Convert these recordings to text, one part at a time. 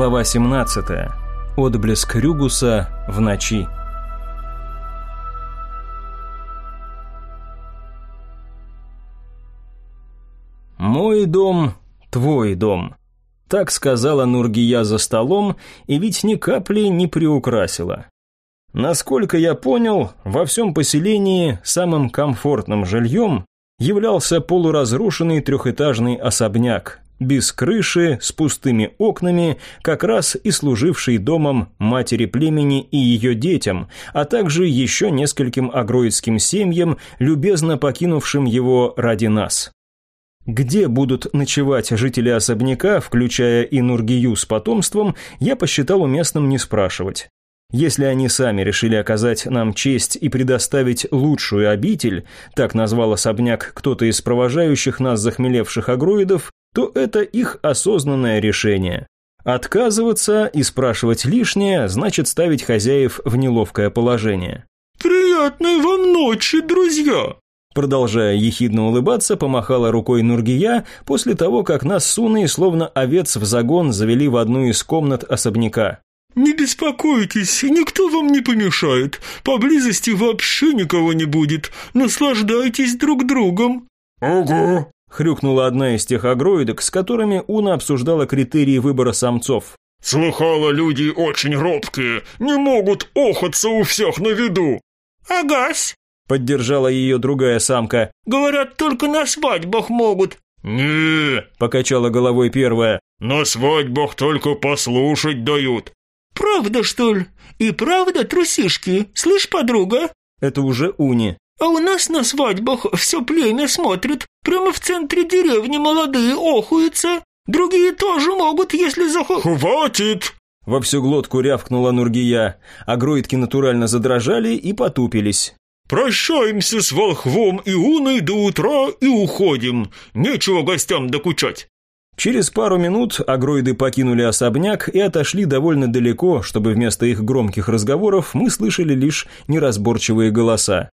Глава 17. Отблеск Рюгуса в ночи. «Мой дом, твой дом», – так сказала Нургия за столом, и ведь ни капли не приукрасила. Насколько я понял, во всем поселении самым комфортным жильем являлся полуразрушенный трехэтажный особняк, без крыши, с пустыми окнами, как раз и служивший домом матери племени и ее детям, а также еще нескольким агроидским семьям, любезно покинувшим его ради нас. Где будут ночевать жители особняка, включая и Нургию с потомством, я посчитал уместным не спрашивать. Если они сами решили оказать нам честь и предоставить лучшую обитель, так назвал особняк кто-то из провожающих нас захмелевших агроидов, то это их осознанное решение. Отказываться и спрашивать лишнее значит ставить хозяев в неловкое положение. «Приятной вам ночи, друзья!» Продолжая ехидно улыбаться, помахала рукой Нургия после того, как нас с словно овец в загон завели в одну из комнат особняка. «Не беспокойтесь, никто вам не помешает. Поблизости вообще никого не будет. Наслаждайтесь друг другом». «Ого!» – хрюкнула одна из тех агроидок, с которыми Уна обсуждала критерии выбора самцов. «Слыхала, люди очень робкие, не могут охаться у всех на виду». «Агась!» – поддержала ее другая самка. «Говорят, только на свадьбах могут». «Не!» – покачала головой первая. «На свадьбах только послушать дают. «Правда, что ли? И правда трусишки? Слышь, подруга?» Это уже Уни. «А у нас на свадьбах все племя смотрит. Прямо в центре деревни молодые охуются. Другие тоже могут, если захо...» «Хватит!» Во всю глотку рявкнула Нургия. Агроидки натурально задрожали и потупились. «Прощаемся с волхвом и уной до утра и уходим. Нечего гостям докучать». Через пару минут агроиды покинули особняк и отошли довольно далеко, чтобы вместо их громких разговоров мы слышали лишь неразборчивые голоса.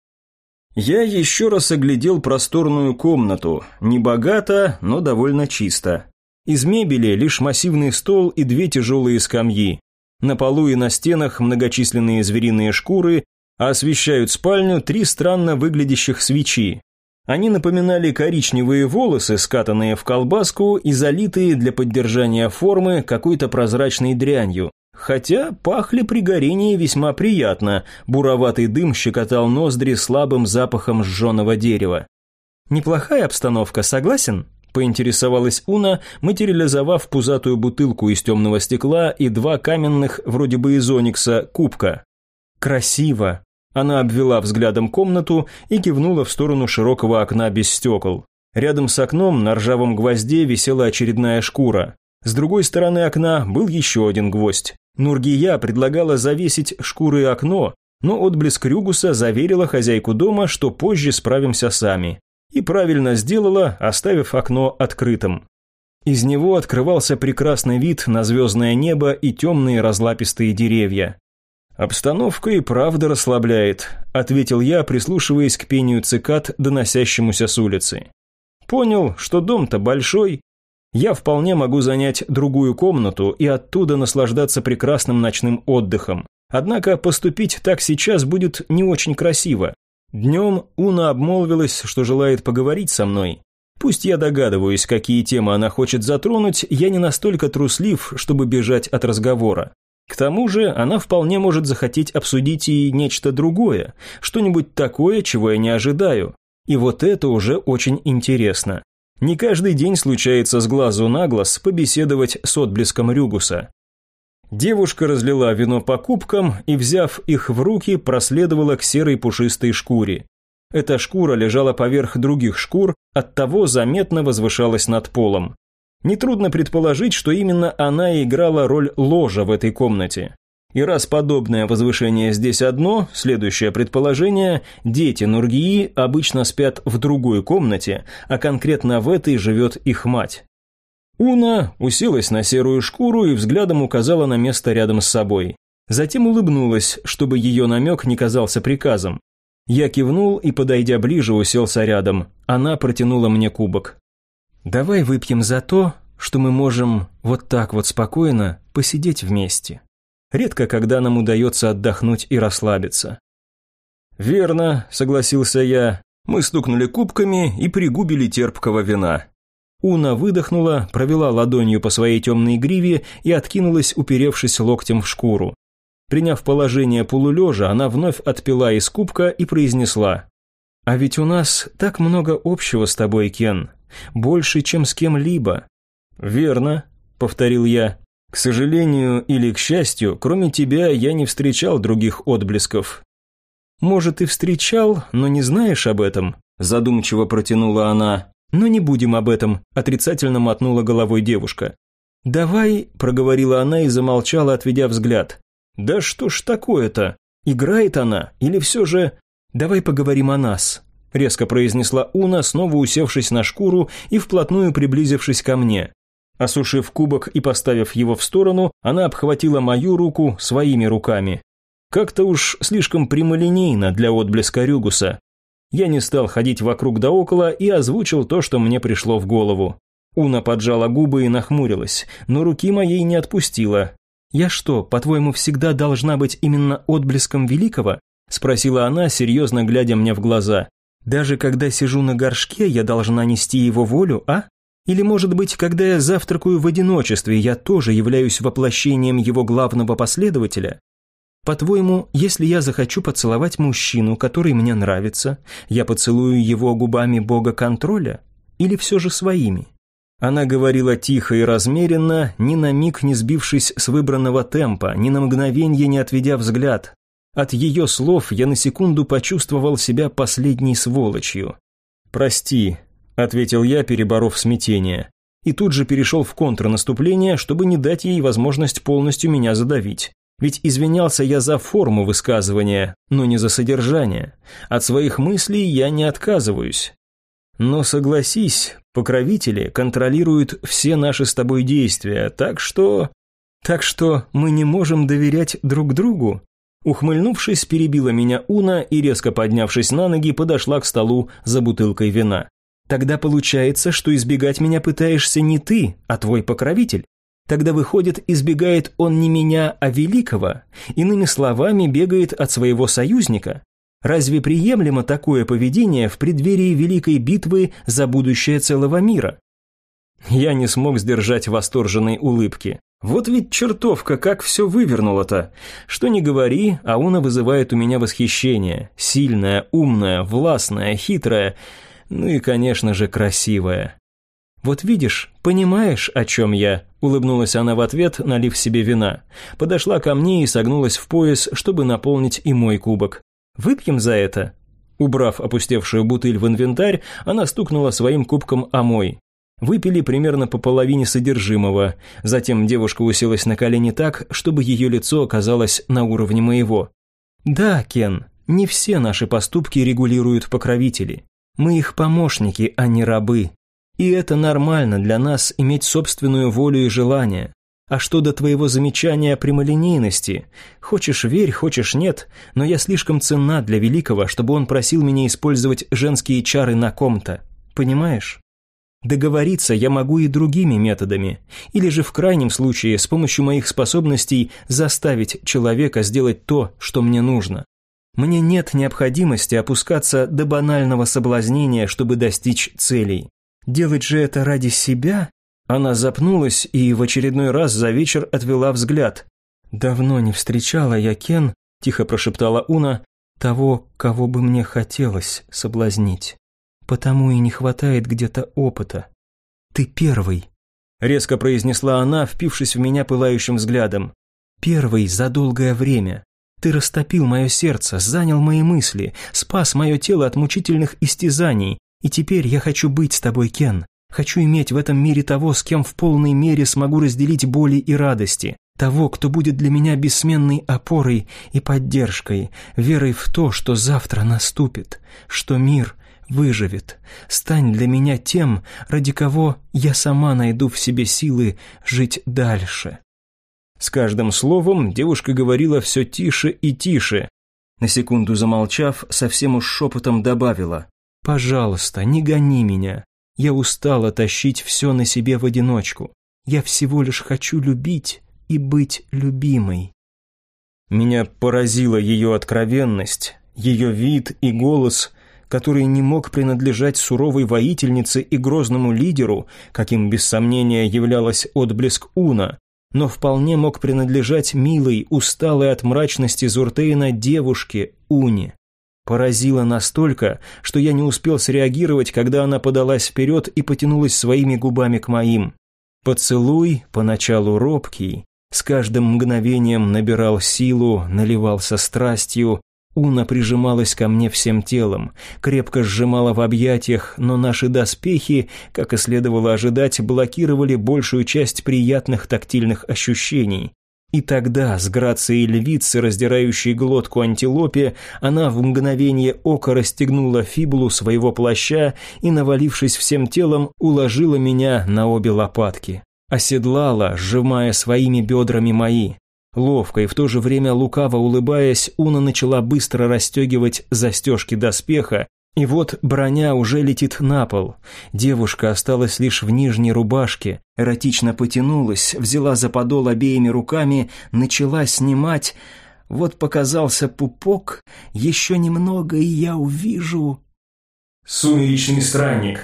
Я еще раз оглядел просторную комнату, не богато, но довольно чисто. Из мебели лишь массивный стол и две тяжелые скамьи. На полу и на стенах многочисленные звериные шкуры, а освещают спальню три странно выглядящих свечи, они напоминали коричневые волосы, скатанные в колбаску и залитые для поддержания формы какой-то прозрачной дрянью. Хотя пахли при горении весьма приятно, буроватый дым щекотал ноздри слабым запахом сжженного дерева. «Неплохая обстановка, согласен?» – поинтересовалась Уна, материализовав пузатую бутылку из темного стекла и два каменных, вроде бы из оникса, кубка. «Красиво», она обвела взглядом комнату и кивнула в сторону широкого окна без стекол. Рядом с окном на ржавом гвозде висела очередная шкура. С другой стороны окна был еще один гвоздь. Нургия предлагала завесить шкуры окно, но отблеск Рюгуса заверила хозяйку дома, что позже справимся сами. И правильно сделала, оставив окно открытым. Из него открывался прекрасный вид на звездное небо и темные разлапистые деревья. «Обстановка и правда расслабляет», – ответил я, прислушиваясь к пению цикад, доносящемуся с улицы. «Понял, что дом-то большой. Я вполне могу занять другую комнату и оттуда наслаждаться прекрасным ночным отдыхом. Однако поступить так сейчас будет не очень красиво. Днем Уна обмолвилась, что желает поговорить со мной. Пусть я догадываюсь, какие темы она хочет затронуть, я не настолько труслив, чтобы бежать от разговора. К тому же она вполне может захотеть обсудить и нечто другое, что-нибудь такое, чего я не ожидаю. И вот это уже очень интересно. Не каждый день случается с глазу на глаз побеседовать с отблеском Рюгуса. Девушка разлила вино по кубкам и, взяв их в руки, проследовала к серой пушистой шкуре. Эта шкура лежала поверх других шкур, оттого заметно возвышалась над полом. Нетрудно предположить, что именно она играла роль ложа в этой комнате. И раз подобное возвышение здесь одно, следующее предположение – дети Нургии обычно спят в другой комнате, а конкретно в этой живет их мать. Уна уселась на серую шкуру и взглядом указала на место рядом с собой. Затем улыбнулась, чтобы ее намек не казался приказом. Я кивнул и, подойдя ближе, уселся рядом. Она протянула мне кубок. «Давай выпьем за то, что мы можем вот так вот спокойно посидеть вместе. Редко когда нам удается отдохнуть и расслабиться. «Верно», — согласился я. Мы стукнули кубками и пригубили терпкого вина. Уна выдохнула, провела ладонью по своей темной гриве и откинулась, уперевшись локтем в шкуру. Приняв положение полулежа, она вновь отпила из кубка и произнесла. «А ведь у нас так много общего с тобой, Кен. Больше, чем с кем-либо». «Верно», — повторил я. «К сожалению или к счастью, кроме тебя я не встречал других отблесков». «Может, и встречал, но не знаешь об этом», – задумчиво протянула она. «Но не будем об этом», – отрицательно мотнула головой девушка. «Давай», – проговорила она и замолчала, отведя взгляд. «Да что ж такое-то? Играет она? Или все же...» «Давай поговорим о нас», – резко произнесла Уна, снова усевшись на шкуру и вплотную приблизившись ко мне. Осушив кубок и поставив его в сторону, она обхватила мою руку своими руками. Как-то уж слишком прямолинейно для отблеска Рюгуса. Я не стал ходить вокруг да около и озвучил то, что мне пришло в голову. Уна поджала губы и нахмурилась, но руки моей не отпустила, «Я что, по-твоему, всегда должна быть именно отблеском великого?» – спросила она, серьезно глядя мне в глаза. «Даже когда сижу на горшке, я должна нести его волю, а? Или, может быть, когда я завтракаю в одиночестве, я тоже являюсь воплощением его главного последователя? По-твоему, если я захочу поцеловать мужчину, который мне нравится, я поцелую его губами бога контроля? Или все же своими?» Она говорила тихо и размеренно, ни на миг не сбившись с выбранного темпа, ни на мгновенье не отведя взгляд. От ее слов я на секунду почувствовал себя последней сволочью. «Прости», — ответил я, переборов смятение. И тут же перешел в контрнаступление, чтобы не дать ей возможность полностью меня задавить. Ведь извинялся я за форму высказывания, но не за содержание. От своих мыслей я не отказываюсь. Но согласись, покровители контролируют все наши с тобой действия, так что... Так что мы не можем доверять друг другу. Ухмыльнувшись, перебила меня Уна и, резко поднявшись на ноги, подошла к столу за бутылкой вина. Тогда получается, что избегать меня пытаешься не ты, а твой покровитель. Тогда выходит, избегает он не меня, а великого. Иными словами, бегает от своего союзника. Разве приемлемо такое поведение в преддверии великой битвы за будущее целого мира? Я не смог сдержать восторженной улыбки. Вот ведь чертовка, как все вывернуло-то. Что ни говори, Ауна вызывает у меня восхищение. Сильная, умная, властная, хитрая, ну и, конечно же, красивая. «Вот видишь, понимаешь, о чем я?» – улыбнулась она в ответ, налив себе вина. Подошла ко мне и согнулась в пояс, чтобы наполнить и мой кубок. Выпьем за это?» Убрав опустевшую бутыль в инвентарь, она стукнула своим кубком о мой. Выпили примерно по половине содержимого. Затем девушка уселась на колени так, чтобы ее лицо оказалось на уровне моего. «Да, Кен, не все наши поступки регулируют покровители. Мы их помощники, а не рабы. И это нормально для нас иметь собственную волю и желание. А что до твоего замечания о прямолинейности? Хочешь верь, хочешь нет, но я слишком ценна для великого, чтобы он просил меня использовать женские чары на ком-то. Понимаешь? Договориться я могу и другими методами, или же в крайнем случае с помощью моих способностей заставить человека сделать то, что мне нужно. Мне нет необходимости опускаться до банального соблазнения, чтобы достичь целей. Делать же это ради себя она запнулась и в очередной раз за вечер отвела взгляд. «Давно не встречала я, Кен», – тихо прошептала Уна, – «того, кого бы мне хотелось соблазнить. Потому и не хватает где-то опыта. Ты первый», – резко произнесла она, впившись в меня пылающим взглядом. «Первый за долгое время. Ты растопил мое сердце, занял мои мысли, спас мое тело от мучительных истязаний, и теперь я хочу быть с тобой, Кен. Хочу иметь в этом мире того, с кем в полной мере смогу разделить боли и радости. Того, кто будет для меня бессменной опорой и поддержкой, верой в то, что завтра наступит, что мир выживет. Стань для меня тем, ради кого я сама найду в себе силы жить дальше. С каждым словом девушка говорила все тише и тише. На секунду замолчав, совсем уж шепотом добавила. «Пожалуйста, не гони меня. Я устала тащить все на себе в одиночку. Я всего лишь хочу любить и быть любимой. Меня поразила ее откровенность, ее вид и голос, который не мог принадлежать суровой воительнице и грозному лидеру, каким без сомнения являлась отблеск Уна, но вполне мог принадлежать милой, усталой от мрачности Зуртейна девушке Уне. Поразило настолько, что я не успел среагировать, когда она подалась вперед и потянулась своими губами к моим. Поцелуй, поначалу робкий, с каждым мгновением набирал силу, наливался страстью. Уна прижималась ко мне всем телом, крепко сжимала в объятиях, но наши доспехи, как и следовало ожидать, блокировали большую часть приятных тактильных ощущений. И тогда, с грацией львицы, раздирающей глотку антилопе, она в мгновение ока расстегнула фибулу своего плаща и, навалившись всем телом, уложила меня на обе лопатки. Оседлала, сжимая своими бедрами мои. Ловко и в то же время лукаво улыбаясь, Уна начала быстро расстегивать застежки доспеха, и вот броня уже летит на пол. Девушка осталась лишь в нижней рубашке, эротично потянулась, взяла за подол обеими руками, начала снимать. Вот показался пупок, еще немного, и я увижу... Сумеречный странник.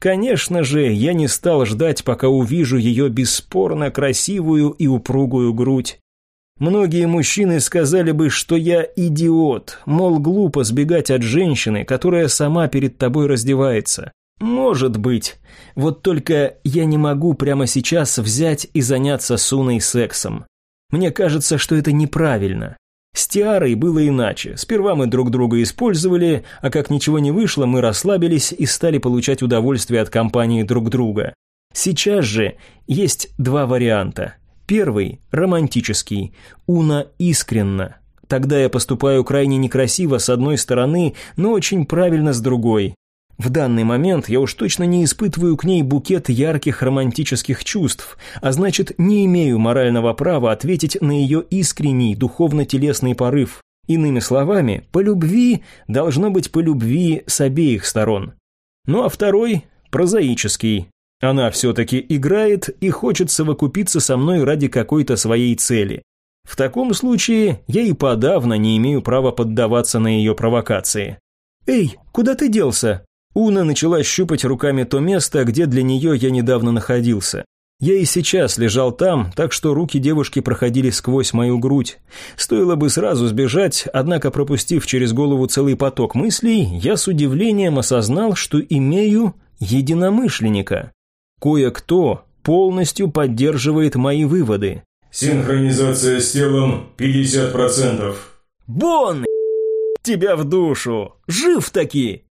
Конечно же, я не стал ждать, пока увижу ее бесспорно красивую и упругую грудь. Многие мужчины сказали бы, что я идиот, мол, глупо сбегать от женщины, которая сама перед тобой раздевается. Может быть. Вот только я не могу прямо сейчас взять и заняться Суной сексом. Мне кажется, что это неправильно. С Тиарой было иначе. Сперва мы друг друга использовали, а как ничего не вышло, мы расслабились и стали получать удовольствие от компании друг друга. Сейчас же есть два варианта. Первый – романтический, Уна искренно. Тогда я поступаю крайне некрасиво с одной стороны, но очень правильно с другой. В данный момент я уж точно не испытываю к ней букет ярких романтических чувств, а значит, не имею морального права ответить на ее искренний духовно-телесный порыв. Иными словами, по любви должно быть по любви с обеих сторон. Ну а второй – прозаический. Она все-таки играет и хочет совокупиться со мной ради какой-то своей цели. В таком случае я и подавно не имею права поддаваться на ее провокации. «Эй, куда ты делся?» Уна начала щупать руками то место, где для нее я недавно находился. Я и сейчас лежал там, так что руки девушки проходили сквозь мою грудь. Стоило бы сразу сбежать, однако пропустив через голову целый поток мыслей, я с удивлением осознал, что имею единомышленника. Кое-кто полностью поддерживает мои выводы. Синхронизация с телом 50%. Бон! Тебя в душу! Жив таки!